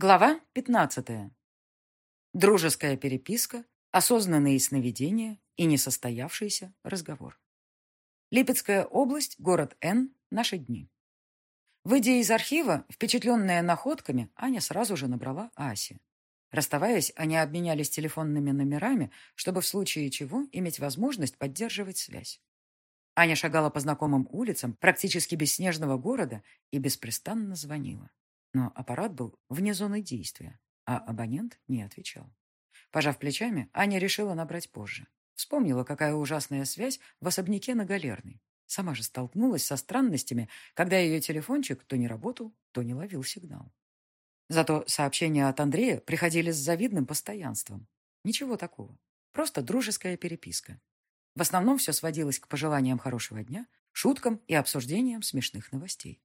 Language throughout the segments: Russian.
Глава 15. Дружеская переписка, осознанные сновидения и несостоявшийся разговор. Липецкая область, город Н. Наши дни. Выйдя из архива, впечатленная находками, Аня сразу же набрала Асе. Расставаясь, они обменялись телефонными номерами, чтобы в случае чего иметь возможность поддерживать связь. Аня шагала по знакомым улицам практически без снежного города и беспрестанно звонила. Но аппарат был вне зоны действия, а абонент не отвечал. Пожав плечами, Аня решила набрать позже. Вспомнила, какая ужасная связь в особняке на Галерной. Сама же столкнулась со странностями, когда ее телефончик то не работал, то не ловил сигнал. Зато сообщения от Андрея приходили с завидным постоянством. Ничего такого. Просто дружеская переписка. В основном все сводилось к пожеланиям хорошего дня, шуткам и обсуждениям смешных новостей.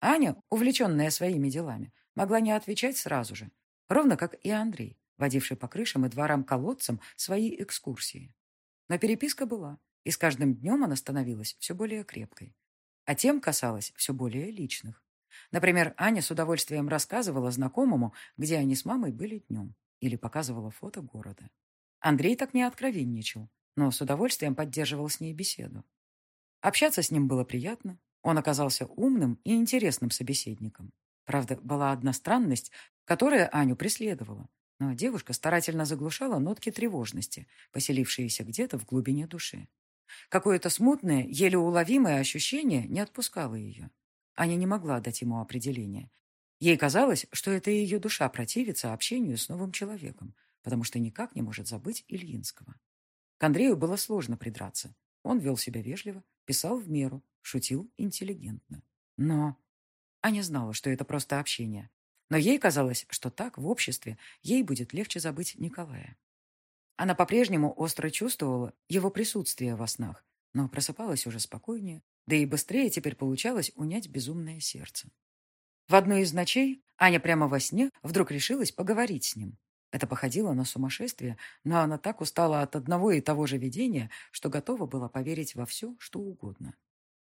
Аня, увлеченная своими делами, могла не отвечать сразу же, ровно как и Андрей, водивший по крышам и дворам-колодцам свои экскурсии. Но переписка была, и с каждым днем она становилась все более крепкой. А тем касалось все более личных. Например, Аня с удовольствием рассказывала знакомому, где они с мамой были днем, или показывала фото города. Андрей так не откровенничал, но с удовольствием поддерживал с ней беседу. Общаться с ним было приятно, он оказался умным и интересным собеседником. Правда, была одна странность, которая Аню преследовала. Но девушка старательно заглушала нотки тревожности, поселившиеся где-то в глубине души. Какое-то смутное, еле уловимое ощущение не отпускало ее. Аня не могла дать ему определение. Ей казалось, что это ее душа противится общению с новым человеком, потому что никак не может забыть Ильинского. К Андрею было сложно придраться. Он вел себя вежливо, писал в меру, шутил интеллигентно. Но Аня знала, что это просто общение. Но ей казалось, что так, в обществе, ей будет легче забыть Николая. Она по-прежнему остро чувствовала его присутствие во снах, но просыпалась уже спокойнее, да и быстрее теперь получалось унять безумное сердце. В одну из ночей Аня прямо во сне вдруг решилась поговорить с ним. Это походило на сумасшествие, но она так устала от одного и того же видения, что готова была поверить во все, что угодно.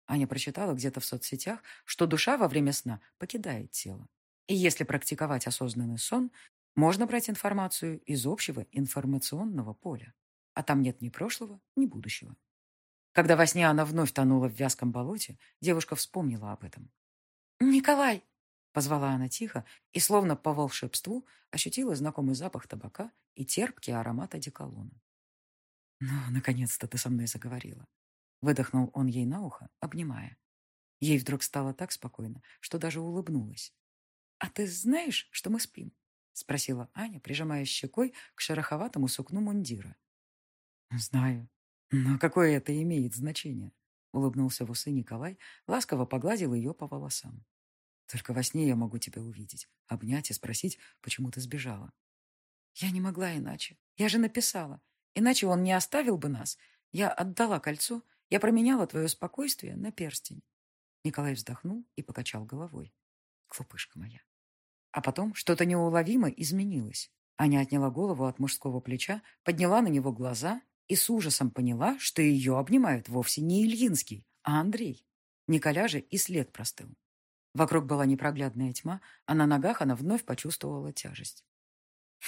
Аня прочитала где-то в соцсетях, что душа во время сна покидает тело. И если практиковать осознанный сон, можно брать информацию из общего информационного поля. А там нет ни прошлого, ни будущего. Когда во сне она вновь тонула в вязком болоте, девушка вспомнила об этом. «Николай!» Позвала она тихо и, словно по волшебству, ощутила знакомый запах табака и терпкий аромат одеколона. «Ну, наконец-то ты со мной заговорила», — выдохнул он ей на ухо, обнимая. Ей вдруг стало так спокойно, что даже улыбнулась. «А ты знаешь, что мы спим?» — спросила Аня, прижимая щекой к шероховатому сукну мундира. «Знаю. Но какое это имеет значение?» — улыбнулся в усы Николай, ласково погладил ее по волосам. Только во сне я могу тебя увидеть, обнять и спросить, почему ты сбежала. Я не могла иначе. Я же написала. Иначе он не оставил бы нас. Я отдала кольцо. Я променяла твое спокойствие на перстень. Николай вздохнул и покачал головой. Глупышка моя. А потом что-то неуловимо изменилось. Аня отняла голову от мужского плеча, подняла на него глаза и с ужасом поняла, что ее обнимает вовсе не Ильинский, а Андрей. Николя же и след простыл. Вокруг была непроглядная тьма, а на ногах она вновь почувствовала тяжесть.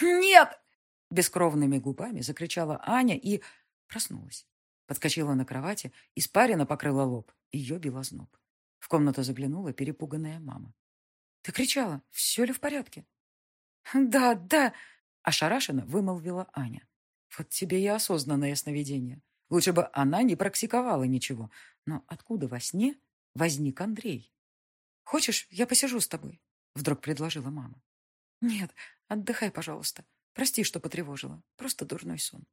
«Нет!» — бескровными губами закричала Аня и проснулась. Подскочила на кровати, испарина покрыла лоб, ее била зноб. В комнату заглянула перепуганная мама. «Ты кричала, все ли в порядке?» «Да, да!» — ошарашенно вымолвила Аня. «Вот тебе и осознанное сновидение. Лучше бы она не практиковала ничего. Но откуда во сне возник Андрей?» «Хочешь, я посижу с тобой?» Вдруг предложила мама. «Нет, отдыхай, пожалуйста. Прости, что потревожила. Просто дурной сон».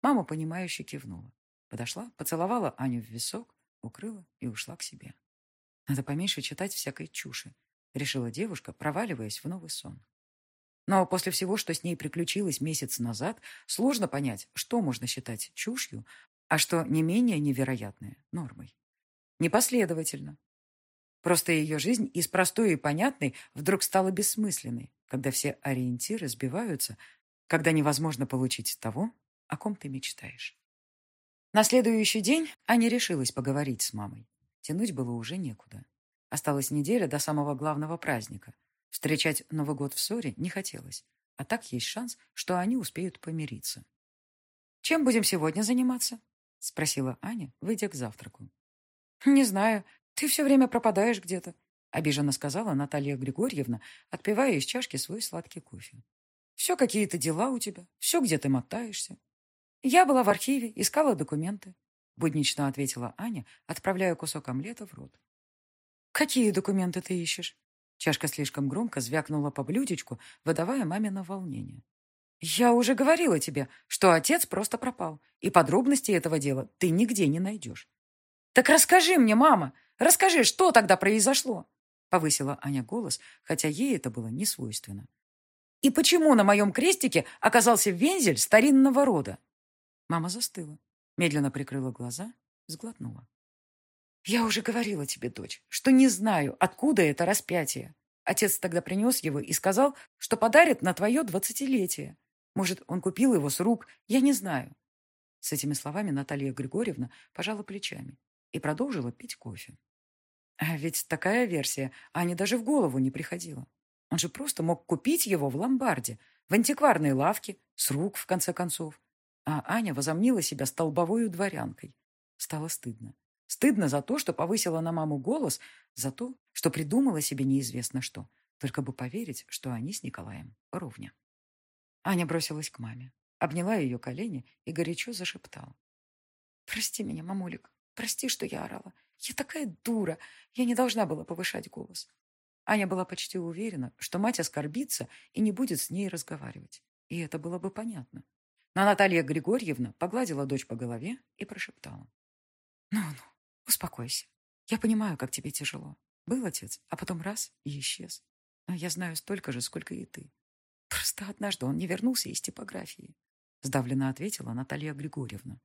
Мама, понимающе кивнула. Подошла, поцеловала Аню в висок, укрыла и ушла к себе. «Надо поменьше читать всякой чуши», — решила девушка, проваливаясь в новый сон. Но после всего, что с ней приключилось месяц назад, сложно понять, что можно считать чушью, а что не менее невероятное нормой. Непоследовательно, Просто ее жизнь из простой и понятной вдруг стала бессмысленной, когда все ориентиры сбиваются, когда невозможно получить того, о ком ты мечтаешь. На следующий день Аня решилась поговорить с мамой. Тянуть было уже некуда. Осталась неделя до самого главного праздника. Встречать Новый год в ссоре не хотелось, а так есть шанс, что они успеют помириться. «Чем будем сегодня заниматься?» — спросила Аня, выйдя к завтраку. «Не знаю. Ты все время пропадаешь где-то», — обиженно сказала Наталья Григорьевна, отпивая из чашки свой сладкий кофе. «Все какие-то дела у тебя, все где ты мотаешься». «Я была в архиве, искала документы», — буднично ответила Аня, отправляя кусок омлета в рот. «Какие документы ты ищешь?» Чашка слишком громко звякнула по блюдечку, выдавая маме на волнение. «Я уже говорила тебе, что отец просто пропал, и подробностей этого дела ты нигде не найдешь». «Так расскажи мне, мама, расскажи, что тогда произошло?» Повысила Аня голос, хотя ей это было не свойственно. «И почему на моем крестике оказался вензель старинного рода?» Мама застыла, медленно прикрыла глаза, сглотнула. «Я уже говорила тебе, дочь, что не знаю, откуда это распятие. Отец тогда принес его и сказал, что подарит на твое двадцатилетие. Может, он купил его с рук, я не знаю». С этими словами Наталья Григорьевна пожала плечами и продолжила пить кофе. А ведь такая версия Ане даже в голову не приходила. Он же просто мог купить его в ломбарде, в антикварной лавке, с рук, в конце концов. А Аня возомнила себя столбовою дворянкой. Стало стыдно. Стыдно за то, что повысила на маму голос, за то, что придумала себе неизвестно что, только бы поверить, что они с Николаем ровня. Аня бросилась к маме, обняла ее колени и горячо зашептала. «Прости меня, мамулик, прости, что я орала. Я такая дура, я не должна была повышать голос». Аня была почти уверена, что мать оскорбится и не будет с ней разговаривать. И это было бы понятно. Но Наталья Григорьевна погладила дочь по голове и прошептала. «Ну-ну, Успокойся. Я понимаю, как тебе тяжело. Был отец, а потом раз и исчез. Но я знаю столько же, сколько и ты. Просто однажды он не вернулся из типографии. Сдавленно ответила Наталья Григорьевна.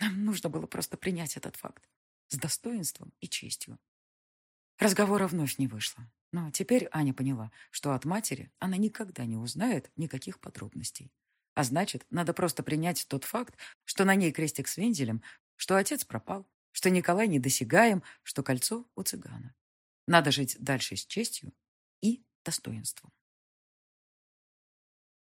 Нам нужно было просто принять этот факт. С достоинством и честью. Разговора вновь не вышло. Но теперь Аня поняла, что от матери она никогда не узнает никаких подробностей. А значит, надо просто принять тот факт, что на ней крестик с вензелем, что отец пропал, что Николай недосягаем, что кольцо у цыгана. Надо жить дальше с честью и достоинством.